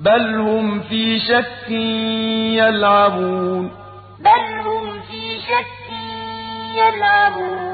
بل هم في شك يلعبون. بل هم في شك يلعبون.